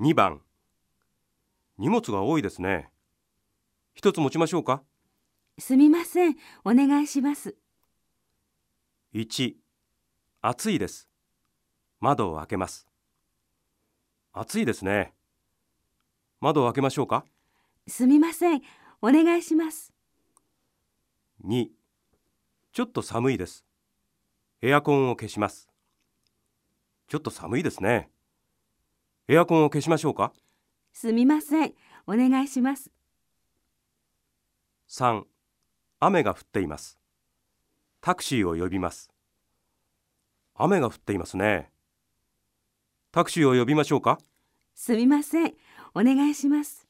2番。荷物が多いですね。一つ持ちましょうか。すみません。お願いします。1暑いです。窓を開けます。暑いですね。窓を開けましょうか。すみません。お願いします。2ちょっと寒いです。エアコンを消します。ちょっと寒いですねエアコンを消しましょうか？すみません。お願いします。3雨が降っていますタクシーを呼びます雨が降っていますねタクシーを呼びましょうか？すみません。お願いします。